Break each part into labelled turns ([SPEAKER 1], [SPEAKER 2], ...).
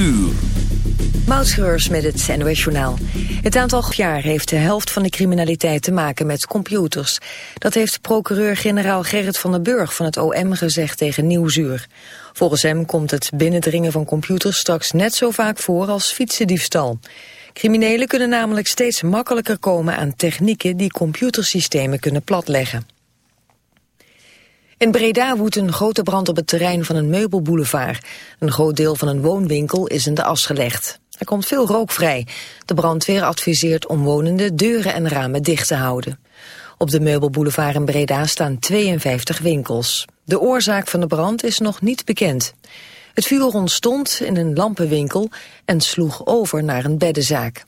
[SPEAKER 1] uur.
[SPEAKER 2] Met het NOS Journaal. Het aantal jaar heeft de helft van de criminaliteit te maken met computers. Dat heeft procureur-generaal Gerrit van den Burg van het OM gezegd tegen Nieuwsuur. Volgens hem komt het binnendringen van computers straks net zo vaak voor als fietsendiefstal. Criminelen kunnen namelijk steeds makkelijker komen aan technieken die computersystemen kunnen platleggen. In Breda woedt een grote brand op het terrein van een meubelboulevard. Een groot deel van een woonwinkel is in de as gelegd. Er komt veel rook vrij. De brandweer adviseert omwonenden deuren en ramen dicht te houden. Op de meubelboulevard in Breda staan 52 winkels. De oorzaak van de brand is nog niet bekend. Het vuur ontstond in een lampenwinkel en sloeg over naar een beddenzaak.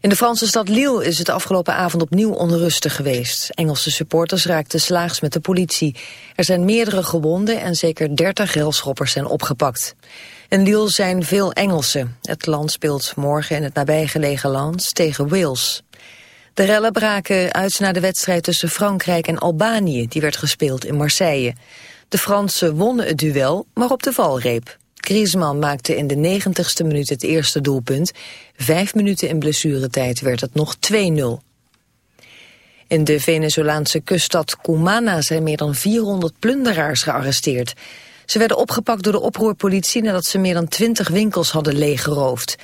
[SPEAKER 2] In de Franse stad Lille is het afgelopen avond opnieuw onrustig geweest. Engelse supporters raakten slaags met de politie. Er zijn meerdere gewonden en zeker 30 railschoppers zijn opgepakt. In Lille zijn veel Engelsen. Het land speelt morgen in het nabijgelegen land tegen Wales. De rellen braken uit naar de wedstrijd tussen Frankrijk en Albanië... die werd gespeeld in Marseille. De Fransen wonnen het duel, maar op de valreep. Griezmann maakte in de negentigste minuut het eerste doelpunt. Vijf minuten in blessuretijd werd het nog 2-0. In de Venezolaanse kuststad Cumana zijn meer dan 400 plunderaars gearresteerd. Ze werden opgepakt door de oproerpolitie nadat ze meer dan 20 winkels hadden leeggeroofd.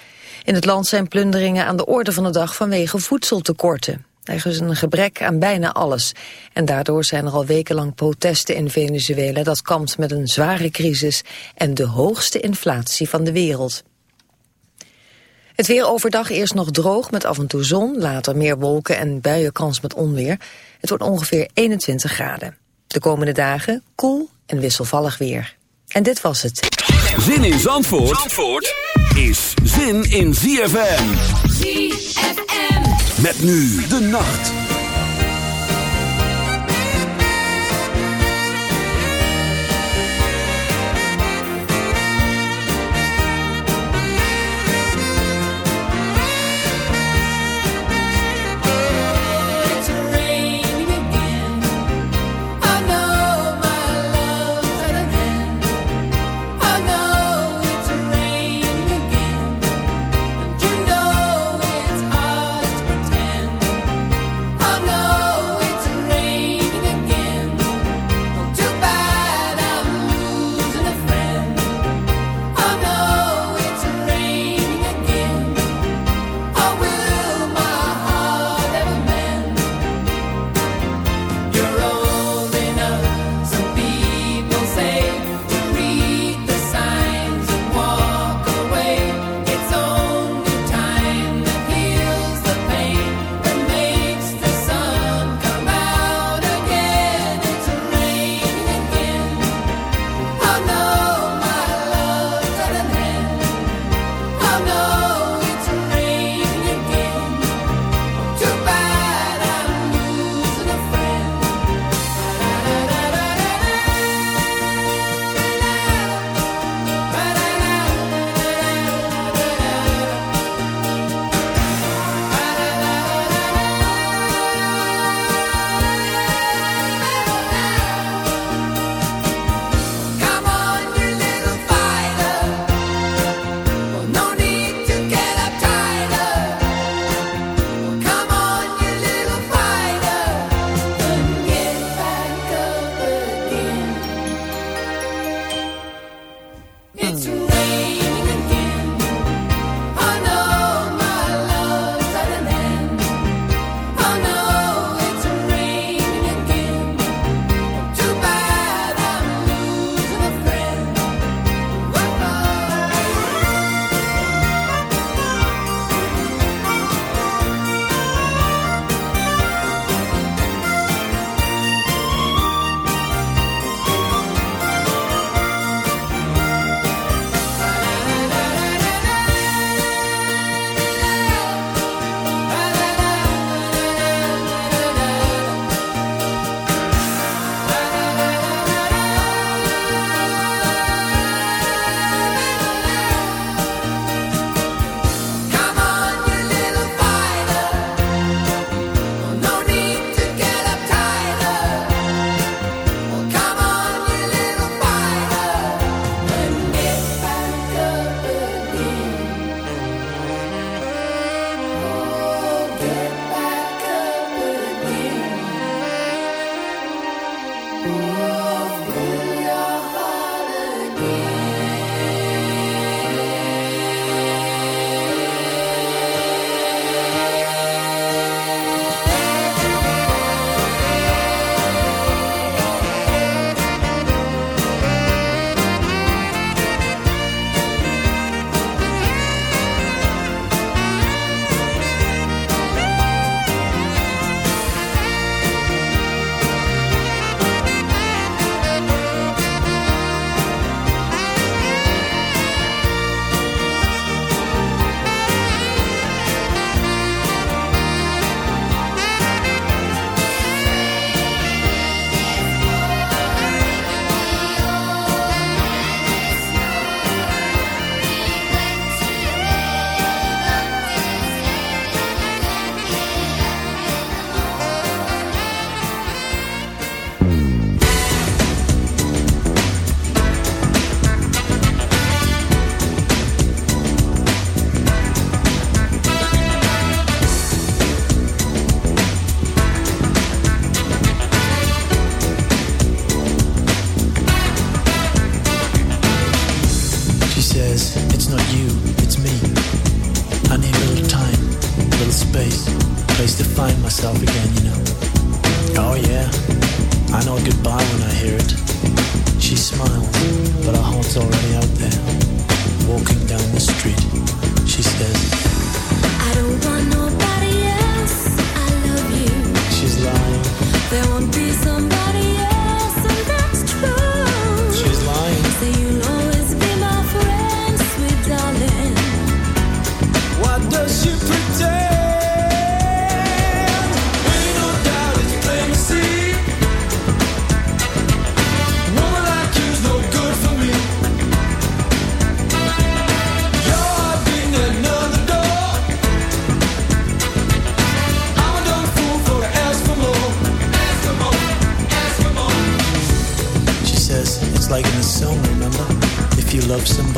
[SPEAKER 2] In het land zijn plunderingen aan de orde van de dag vanwege voedseltekorten. Er is een gebrek aan bijna alles. En daardoor zijn er al wekenlang protesten in Venezuela... dat kampt met een zware crisis en de hoogste inflatie van de wereld. Het weer overdag eerst nog droog met af en toe zon... later meer wolken en buienkans met onweer. Het wordt ongeveer 21 graden. De komende dagen koel en wisselvallig weer. En dit was het.
[SPEAKER 1] Zin in Zandvoort, Zandvoort is zin in ZFM.
[SPEAKER 3] ZFM.
[SPEAKER 1] Met nu de nacht.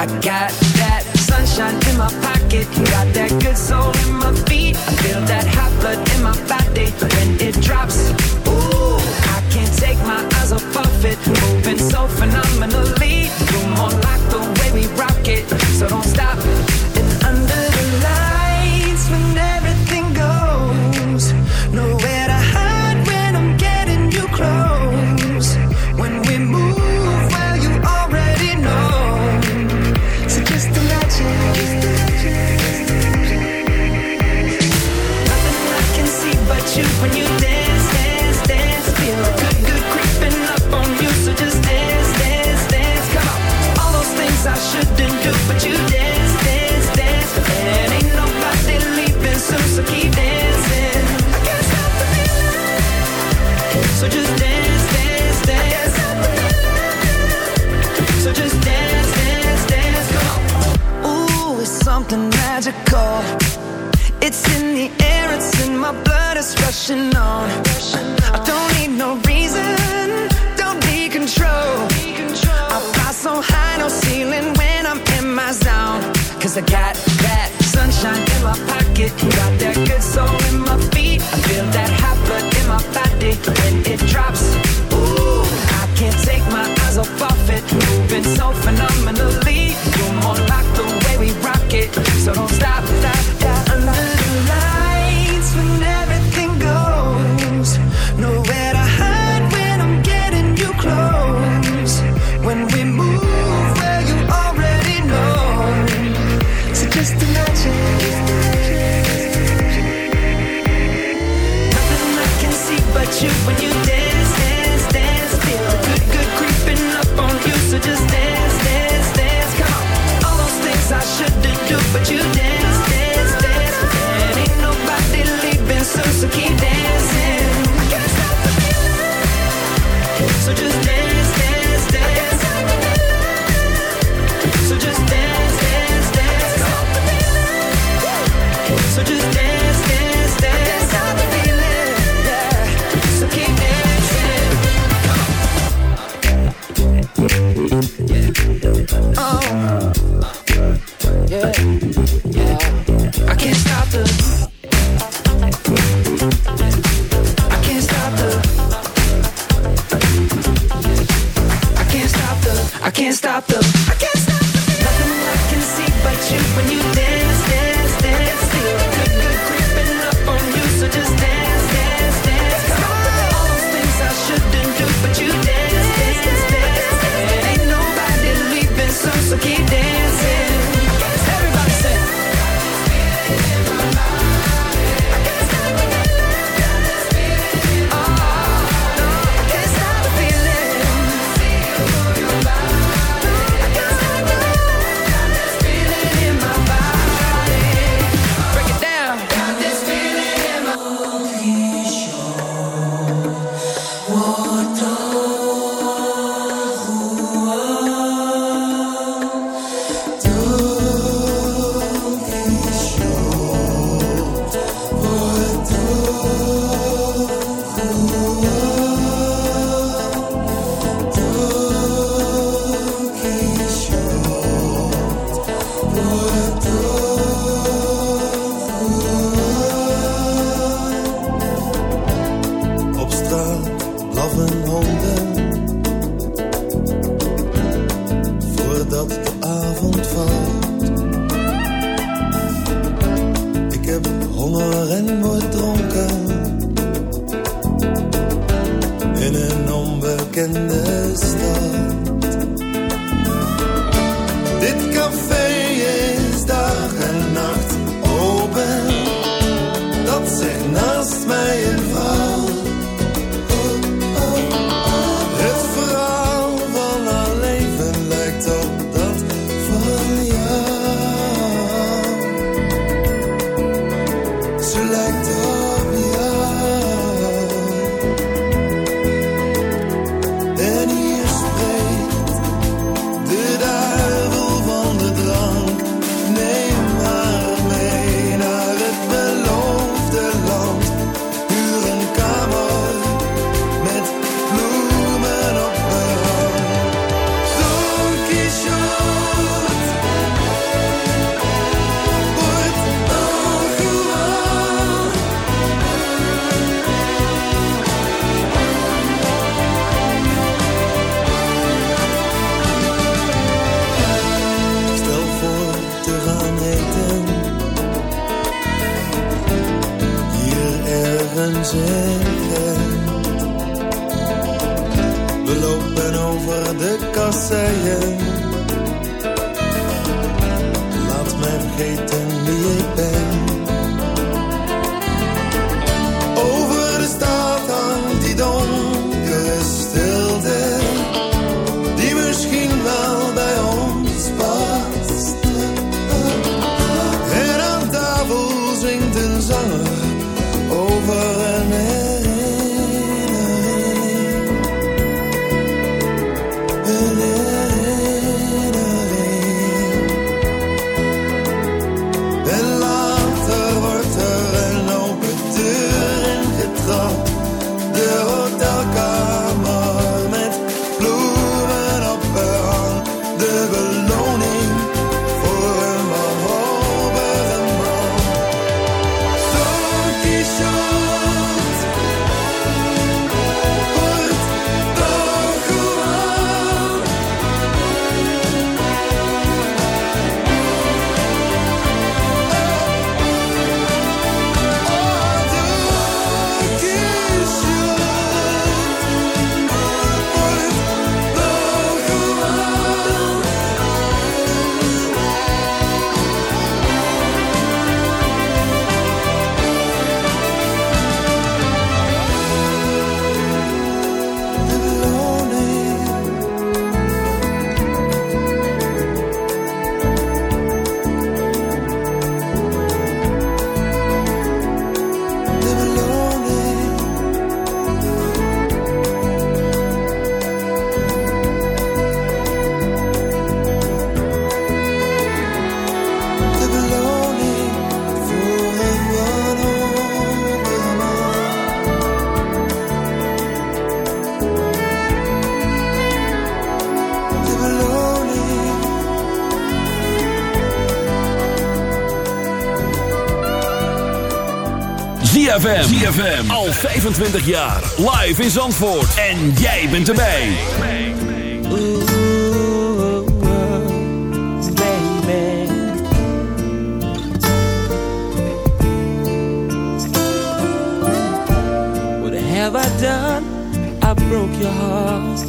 [SPEAKER 4] I
[SPEAKER 5] got
[SPEAKER 6] yeah. I can't stop the.
[SPEAKER 1] ZFM. ZFM. Al 25 jaar. Live in Zandvoort. En jij bent erbij. Ooh, baby.
[SPEAKER 7] What have I done? I broke your heart.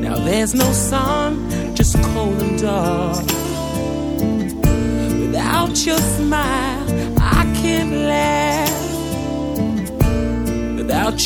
[SPEAKER 7] Now there's no sun. Just cold and dark. Without your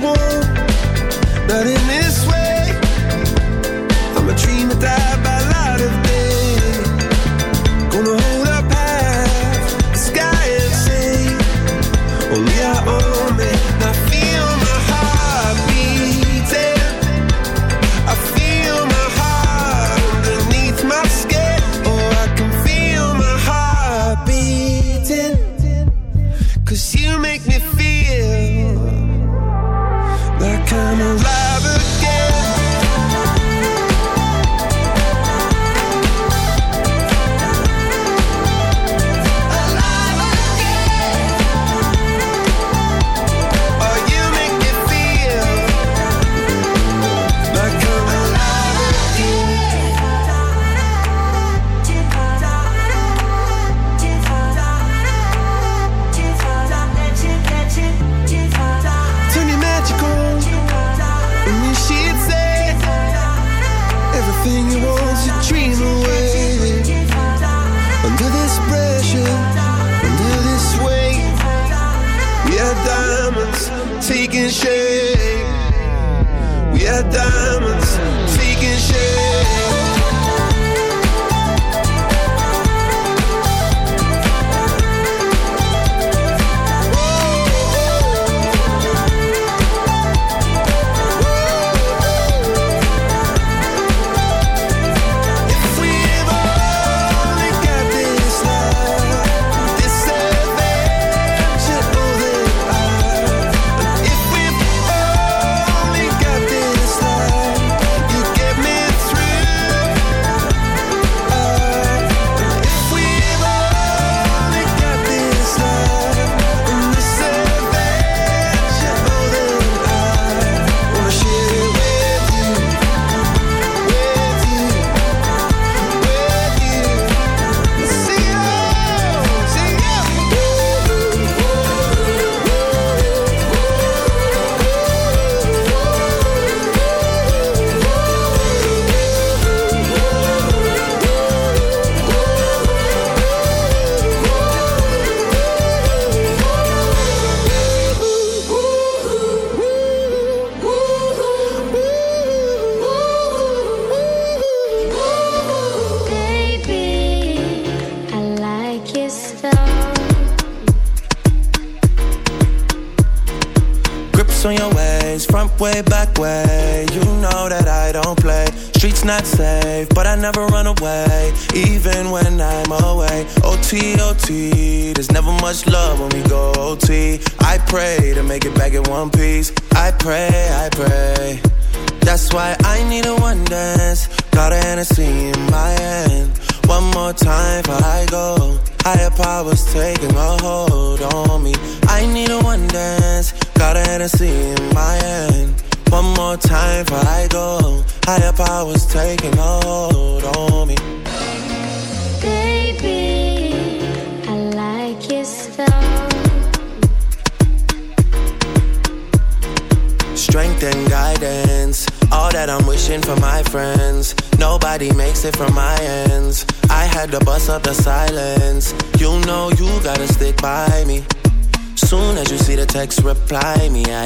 [SPEAKER 8] the it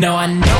[SPEAKER 7] No, I know